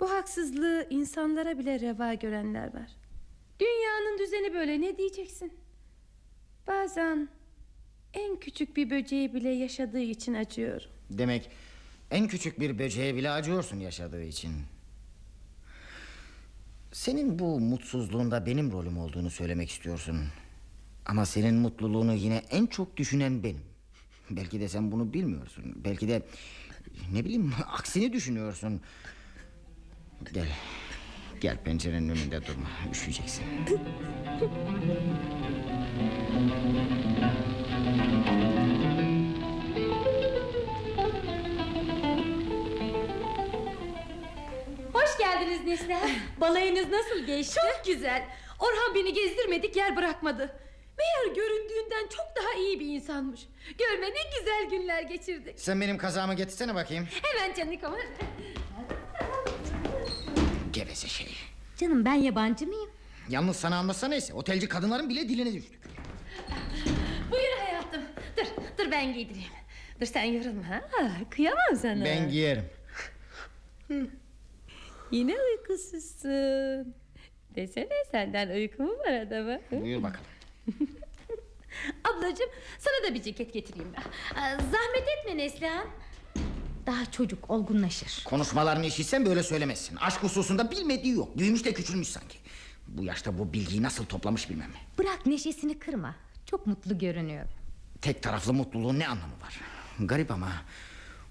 Bu haksızlığı insanlara bile reva görenler var. Dünyanın düzeni böyle ne diyeceksin? Bazen en küçük bir böceği bile yaşadığı için acıyorum. Demek en küçük bir böceğe bile acıyorsun yaşadığı için. Senin bu mutsuzluğunda benim rolüm olduğunu söylemek istiyorsun. Ama senin mutluluğunu yine en çok düşünen benim. Belki de sen bunu bilmiyorsun. Belki de ne bileyim aksini düşünüyorsun. Gel. Gel pencerenin önünde durma. Üşüyeceksin. Hoş geldiniz Neslihan. Balayınız nasıl geçti? Çok güzel. Orhan beni gezdirmedik yer bırakmadı. Meğer göründüğünden çok daha iyi bir insanmış. Görme ne güzel günler geçirdik. Sen benim kazağımı getirsene bakayım. Hemen Canikom. Geveze şey. Canım ben yabancı mıyım? Yalnız sana anlatsa neyse. Otelci kadınların bile diline düştük. Buyur hayatım. Dur, dur ben giydireyim. Dur sen yorulma ha. Kıyamam sana. Ben giyerim. Yine uykusuzsun. Desene senden uyku mu var adama? Buyur bakalım. Ablacığım sana da bir ceket getireyim ben. Zahmet etme Neslihan. Daha çocuk olgunlaşır. Konuşmalarını işitsen böyle söylemezsin. Aşk hususunda bilmediği yok. Büyümüş de küçülmüş sanki. Bu yaşta bu bilgiyi nasıl toplamış bilmem. Bırak neşesini kırma. Çok mutlu görünüyor. Tek taraflı mutluluğun ne anlamı var? Garip ama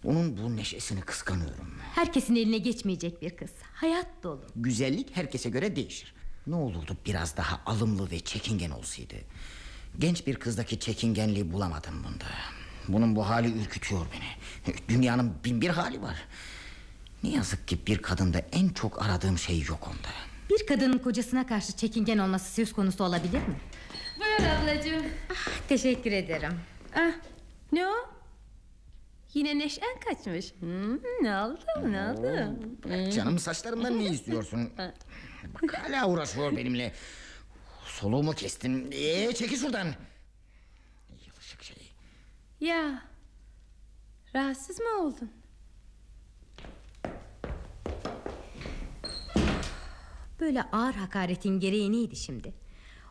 onun bu neşesini kıskanıyorum. Herkesin eline geçmeyecek bir kız. Hayat dolu. Güzellik herkese göre değişir. Ne olurdu biraz daha alımlı ve çekingen olsaydı. Genç bir kızdaki çekingenliği bulamadım bunda. Bunun bu hali ürkütüyor beni. Dünyanın bin bir hali var. Ne yazık ki bir kadında en çok aradığım şey yok onda. Bir kadının kocasına karşı çekingen olması söz konusu olabilir mi? Buyur ablacığım. Teşekkür ederim. Ah, ne o? Yine neşen kaçmış. Hmm, ne oldu ne oldu? Canım saçlarımdan ne istiyorsun? Bak hala uğraşıyor benimle. Soluğumu kestin. Ee, çekil şuradan. Yalışık şey. Ya rahatsız mı oldun? Böyle ağır hakaretin gereği neydi şimdi?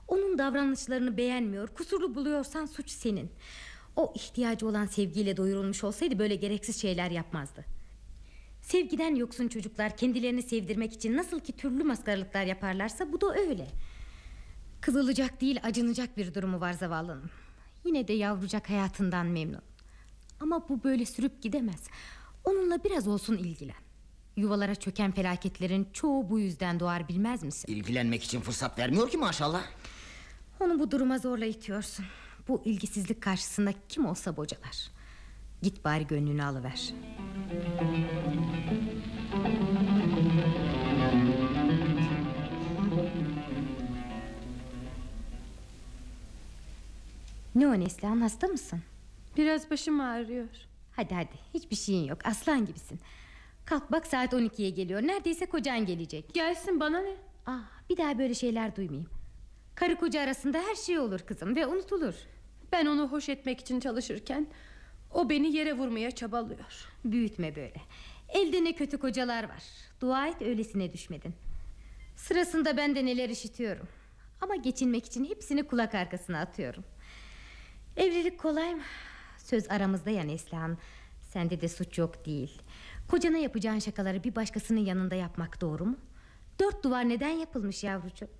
Onun davranışlarını beğenmiyor, kusurlu buluyorsan suç senin. O ihtiyacı olan sevgiyle doyurulmuş olsaydı böyle gereksiz şeyler yapmazdı. Sevgiden yoksun çocuklar kendilerini sevdirmek için nasıl ki türlü maskaralıklar yaparlarsa bu da öyle. Kızılacak değil acınacak bir durumu var zavallının. Yine de yavrucak hayatından memnun. Ama bu böyle sürüp gidemez. Onunla biraz olsun ilgilen. Yuvalara çöken felaketlerin çoğu bu yüzden doğar bilmez misin? İlgilenmek için fırsat vermiyor ki maşallah. Onu bu duruma zorla itiyorsun. Bu ilgisizlik karşısında kim olsa bocalar. Git bari gönlünü alıver. Ne o Neslihan hasta mısın? Biraz başım ağrıyor. Hadi hadi hiçbir şeyin yok aslan gibisin. Kalk bak saat 12'ye geliyor neredeyse kocan gelecek. Gelsin bana ne? Ah, bir daha böyle şeyler duymayayım. Karı koca arasında her şey olur kızım ve unutulur. Ben onu hoş etmek için çalışırken o beni yere vurmaya çabalıyor. Büyütme böyle. Elde ne kötü kocalar var. Dua et öylesine düşmedin. Sırasında ben de neler işitiyorum. Ama geçinmek için hepsini kulak arkasına atıyorum. Evlilik kolay mı? Söz aramızda ya Neslihan. Sende de suç yok değil. Kocana yapacağın şakaları bir başkasının yanında yapmak doğru mu? Dört duvar neden yapılmış yavrucuğum?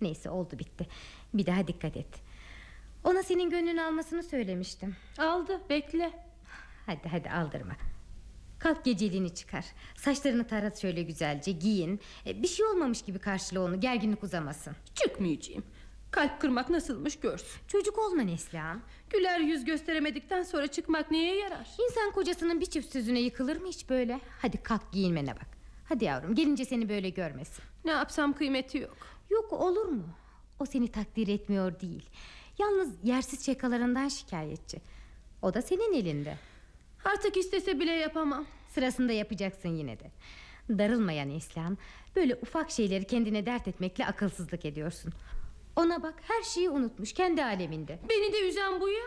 Neyse oldu bitti. Bir daha dikkat et. Ona senin gönlünü almasını söylemiştim. Aldı bekle. Hadi hadi aldırma. Kalk geceliğini çıkar. Saçlarını tarat şöyle güzelce giyin. E, Bir şey olmamış gibi karşıla onu gerginlik uzamasın. Çıkmayacağım. Kalp kırmak nasılmış görsün. Çocuk olma Neslihan. Güler yüz gösteremedikten sonra çıkmak neye yarar? İnsan kocasının bir çift sözüne yıkılır mı hiç böyle? Hadi kalk giyinmene bak. Hadi yavrum gelince seni böyle görmesin. Ne yapsam kıymeti yok. Yok olur mu? O seni takdir etmiyor değil. Yalnız yersiz şakalarından şikayetçi. O da senin elinde. Artık istese bile yapamam. Sırasında yapacaksın yine de. Darılmayan İslam. Böyle ufak şeyleri kendine dert etmekle akılsızlık ediyorsun. Ona bak her şeyi unutmuş kendi aleminde. Beni de üzen bu ya.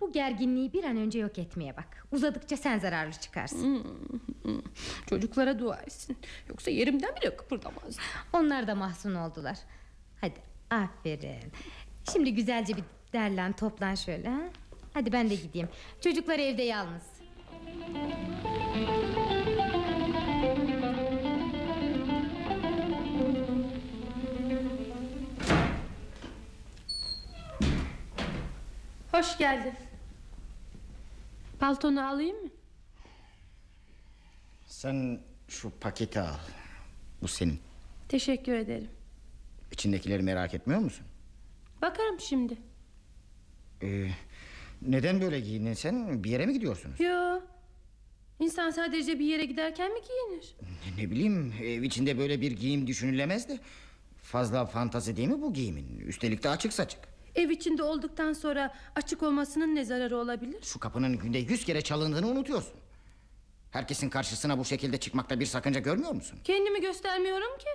Bu gerginliği bir an önce yok etmeye bak. Uzadıkça sen zararlı çıkarsın. Hmm, Çocuklara dua etsin. Yoksa yerimden bile kıpırdamaz. Onlar da mahzun oldular. Hadi aferin. Şimdi güzelce bir derlen toplan şöyle. Ha? Hadi ben de gideyim. Çocuklar evde yalnız. Hoş geldin. Paltonu alayım mı? Sen şu paketi al. Bu senin. Teşekkür ederim. İçindekileri merak etmiyor musun? Bakarım şimdi. Ee, neden böyle giyindin sen? Bir yere mi gidiyorsunuz? Yo. İnsan sadece bir yere giderken mi giyinir? Ne, ne bileyim ev içinde böyle bir giyim düşünülemez de. Fazla fantazi değil mi bu giyimin? Üstelik de açık saçık. Ev içinde olduktan sonra açık olmasının ne zararı olabilir? Şu kapının günde yüz kere çalındığını unutuyorsun. Herkesin karşısına bu şekilde çıkmakta bir sakınca görmüyor musun? Kendimi göstermiyorum ki.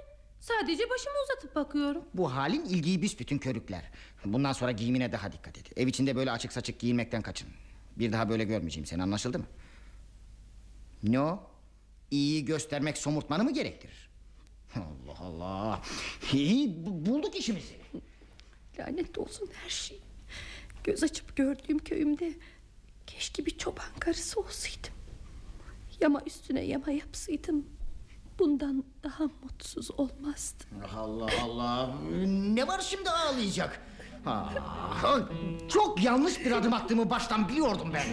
Sadece başımı uzatıp bakıyorum. Bu halin ilgiyi büsbütün körükler. Bundan sonra giyimine daha dikkat et. Ev içinde böyle açık saçık giyinmekten kaçın. Bir daha böyle görmeyeceğim seni anlaşıldı mı? Ne o? İyiyi göstermek somurtmanı mı gerektirir? Allah Allah. İyi bu- bulduk işimizi. Lanet olsun her şey. Göz açıp gördüğüm köyümde keşke bir çoban karısı olsaydım. Yama üstüne yama yapsaydım. Bundan daha mutsuz olmazdım. Allah Allah. Ne var şimdi ağlayacak? Ah, çok yanlış bir adım attığımı baştan biliyordum ben.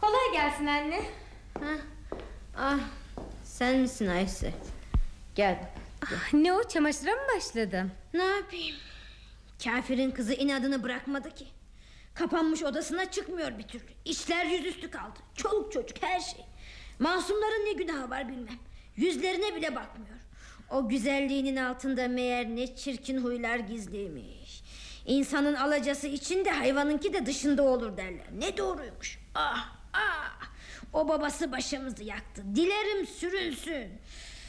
Kolay gelsin anne. Ah sen misin Ayşe? Gel. Ah, ne o çamaşıra mı başladın? Ne yapayım? Kafirin kızı inadını bırakmadı ki. Kapanmış odasına çıkmıyor bir türlü. İşler yüzüstü kaldı. Çoluk çocuk her şey. Masumların ne günahı var bilmem. Yüzlerine bile bakmıyor. O güzelliğinin altında meğer ne çirkin huylar gizliymiş. İnsanın alacası içinde hayvanınki de dışında olur derler. Ne doğruymuş. Ah ah. O babası başımızı yaktı. Dilerim sürünsün.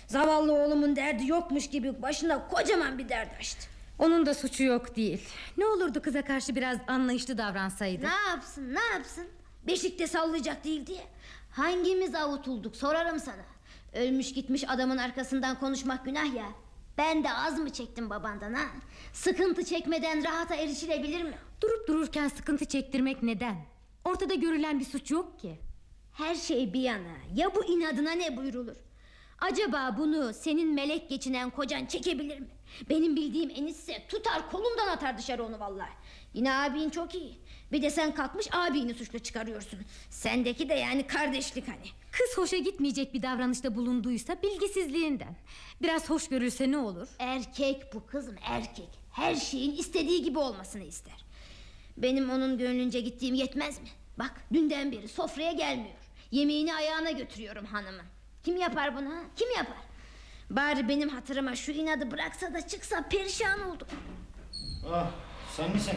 Zavallı oğlumun derdi yokmuş gibi başına kocaman bir dert açtı. Onun da suçu yok değil. Ne olurdu kıza karşı biraz anlayışlı davransaydı. Ne yapsın ne yapsın? Beşikte sallayacak değil diye. Hangimiz avutulduk sorarım sana. Ölmüş gitmiş adamın arkasından konuşmak günah ya. Ben de az mı çektim babandan ha? Sıkıntı çekmeden rahata erişilebilir mi? Durup dururken sıkıntı çektirmek neden? Ortada görülen bir suç yok ki. Her şey bir yana. Ya bu inadına ne buyrulur? Acaba bunu senin melek geçinen kocan çekebilir mi? Benim bildiğim enişse tutar kolundan atar dışarı onu vallahi. Yine abin çok iyi. Bir de sen kalkmış abini suçlu çıkarıyorsun. Sendeki de yani kardeşlik hani. Kız hoşa gitmeyecek bir davranışta bulunduysa bilgisizliğinden. Biraz hoş görülse ne olur? Erkek bu kızım erkek. Her şeyin istediği gibi olmasını ister. Benim onun gönlünce gittiğim yetmez mi? Bak dünden beri sofraya gelmiyor. Yemeğini ayağına götürüyorum hanımın. Kim yapar bunu ha? Kim yapar? Bari benim hatırıma şu inadı bıraksa da çıksa perişan oldum. Ah, sen misin?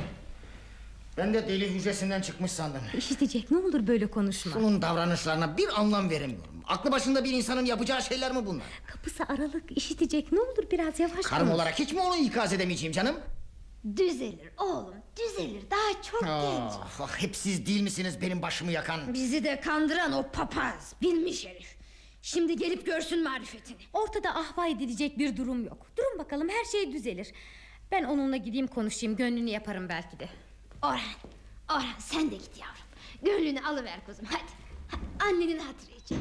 Ben de deli hücresinden çıkmış sandım. İşitecek ne olur böyle konuşma. Şunun davranışlarına bir anlam veremiyorum. Aklı başında bir insanın yapacağı şeyler mi bunlar? Kapısı aralık işitecek ne olur biraz yavaş Karım konuş. olarak hiç mi onu ikaz edemeyeceğim canım? Düzelir oğlum düzelir daha çok genç. Ah, ah, hep siz değil misiniz benim başımı yakan? Bizi de kandıran o papaz bilmiş herif. Şimdi gelip görsün marifetini. Ortada ahva edilecek bir durum yok. Durun bakalım her şey düzelir. Ben onunla gideyim konuşayım gönlünü yaparım belki de. Orhan, Orhan sen de git yavrum. Gönlünü alıver kuzum hadi. Ha, Annenin hatırı için.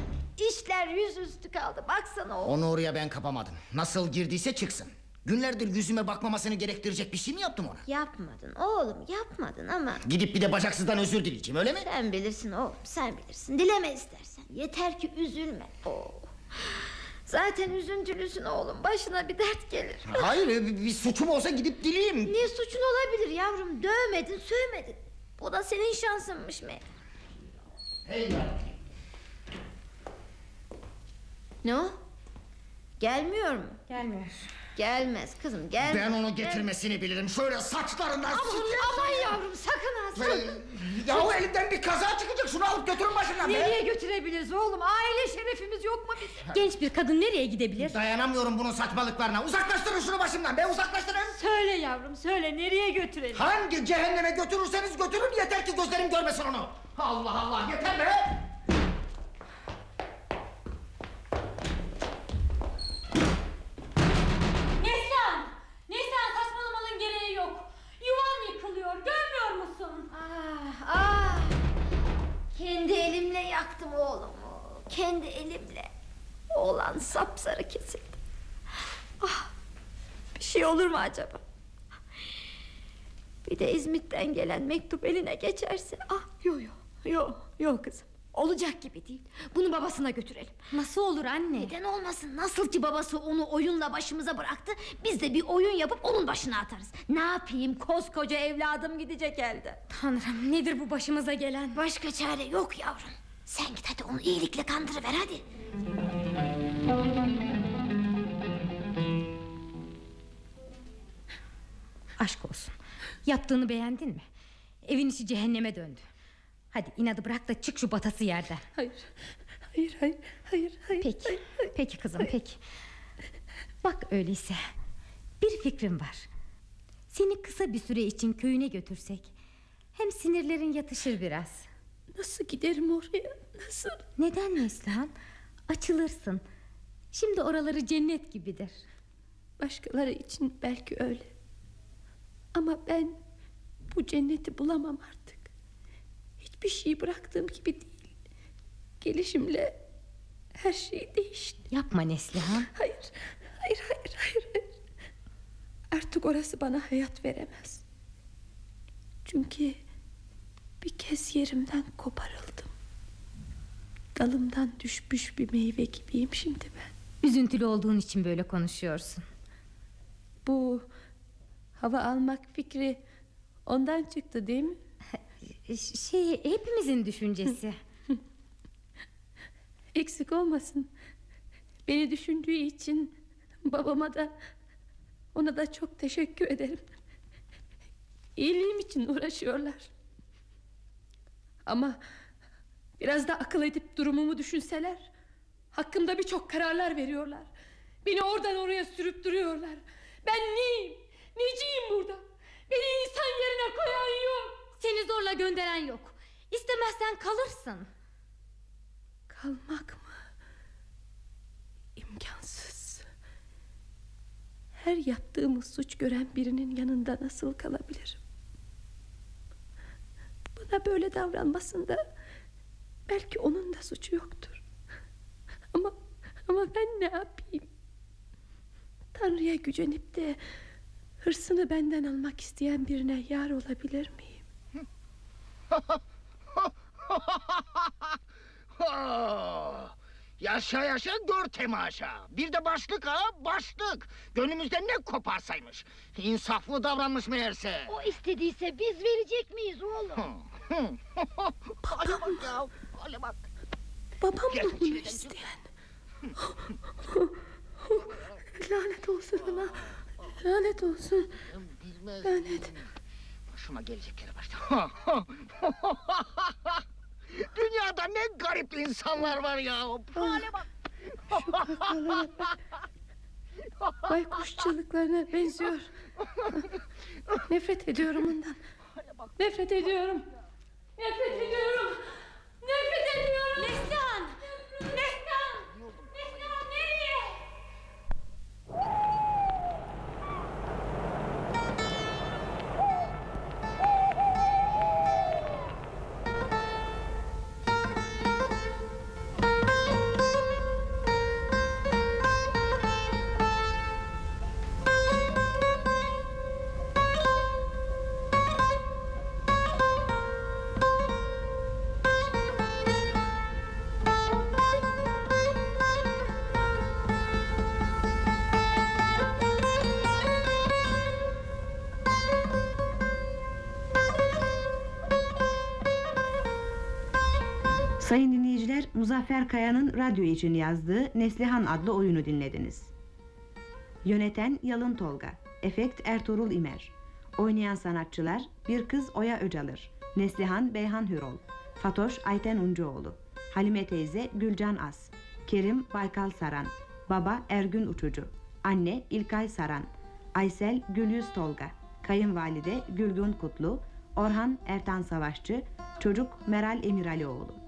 İşler yüzüstü kaldı baksana oğlum. Onu oraya ben kapamadım. Nasıl girdiyse çıksın. Günlerdir yüzüme bakmamasını gerektirecek bir şey mi yaptım ona? Yapmadın oğlum yapmadın ama... Gidip bir de bacaksızdan özür dileyeceğim öyle mi? Sen bilirsin oğlum sen bilirsin. Dileme istersen. Yeter ki üzülme. Oo. Zaten üzüntülüsün oğlum. Başına bir dert gelir. Hayır bir, bir suçum olsa gidip dileyeyim. Ne suçun olabilir yavrum? Dövmedin, sövmedin. Bu da senin şansınmış meğer. Hey. Ne o? Gelmiyor mu? Gelmiyor. Gelmez kızım gelmez. Ben onu getirmesini bilirim. Şöyle saçlarından Aman, sıkayım. aman yavrum sakın ha sakın. Ya o elinden bir kaza çıkacak. Şunu alıp götürün başından be. Nereye götürebiliriz oğlum? Aile şerefimiz yok mu bizim? Genç bir kadın nereye gidebilir? Dayanamıyorum bunun saçmalıklarına. Uzaklaştırın şunu başımdan be uzaklaştırın. Söyle yavrum söyle nereye götürelim? Hangi cehenneme götürürseniz götürün yeter ki gözlerim görmesin onu. Allah Allah yeter be. Yok. Yuvan yıkılıyor görmüyor musun? Ah, ah. Kendi elimle yaktım oğlumu. Kendi elimle. Oğlan sapsarı kesildi. Ah, bir şey olur mu acaba? Bir de İzmit'ten gelen mektup eline geçerse. Ah, Yok yok yok yok kızım. Olacak gibi değil. Bunu babasına götürelim. Nasıl olur anne? Neden olmasın? Nasıl ki babası onu oyunla başımıza bıraktı. Biz de bir oyun yapıp onun başına atarız. Ne yapayım? Koskoca evladım gidecek elde. Tanrım nedir bu başımıza gelen? Başka çare yok yavrum. Sen git hadi onu iyilikle kandırıver hadi. Aşk olsun. Yaptığını beğendin mi? Evin içi cehenneme döndü. Hadi inadı bırak da çık şu batası yerden. Hayır. Hayır hayır hayır hayır. Peki. hayır, hayır. Peki kızım peki. Bak öyleyse. Bir fikrim var. Seni kısa bir süre için köyüne götürsek. Hem sinirlerin yatışır biraz. Nasıl giderim oraya? Nasıl? Neden Neslihan? Açılırsın. Şimdi oraları cennet gibidir. Başkaları için belki öyle. Ama ben bu cenneti bulamam artık. Hiçbir şeyi bıraktığım gibi değil. Gelişimle her şey değişti. Yapma Neslihan. Hayır, hayır, hayır, hayır. hayır. Artık orası bana hayat veremez. Çünkü bir kez yerimden koparıldım. Dalımdan düşmüş bir meyve gibiyim şimdi ben. Üzüntülü olduğun için böyle konuşuyorsun. Bu hava almak fikri ondan çıktı değil mi? Şey hepimizin düşüncesi. Eksik olmasın. Beni düşündüğü için babama da ona da çok teşekkür ederim. İyiliğim için uğraşıyorlar. Ama biraz da akıl edip durumumu düşünseler hakkımda birçok kararlar veriyorlar. Beni oradan oraya sürüp duruyorlar. Ben neyim? Neciyim burada? Beni insan yerine koyan yok. Seni zorla gönderen yok. İstemezsen kalırsın. Kalmak mı? İmkansız. Her yaptığımı suç gören birinin yanında nasıl kalabilirim? Bana böyle davranmasında belki onun da suçu yoktur. Ama ama ben ne yapayım? Tanrı'ya gücenip de hırsını benden almak isteyen birine yar olabilir miyim? yaşa yaşa gör temaşa. Bir de başlık ha başlık. Gönlümüzden ne koparsaymış. İnsaflı davranmış meğerse. O istediyse biz verecek miyiz oğlum? Hale bak ya. Hale bak. Babam Gel mı bunu isteyen? Lanet olsun ona. Lanet olsun. Bilmez. Lanet. Başıma geleceklere başta. Dünyada ne garip insanlar var ya. Hale bak. Baykuş çığlıklarına benziyor. Nefret ediyorum ondan. Nefret ediyorum. Nefret ediyorum. Nefret ediyorum. Neslihan! Neslihan! Neslihan Muzaffer Kaya'nın radyo için yazdığı Neslihan adlı oyunu dinlediniz. Yöneten Yalın Tolga Efekt Ertuğrul İmer Oynayan sanatçılar Bir kız Oya Öcalır Neslihan Beyhan Hürol Fatoş Ayten Uncuoğlu Halime teyze Gülcan As Kerim Baykal Saran Baba Ergün Uçucu Anne İlkay Saran Aysel Gülyüz Tolga Kayınvalide Gülgün Kutlu Orhan Ertan Savaşçı Çocuk Meral Emiralioğlu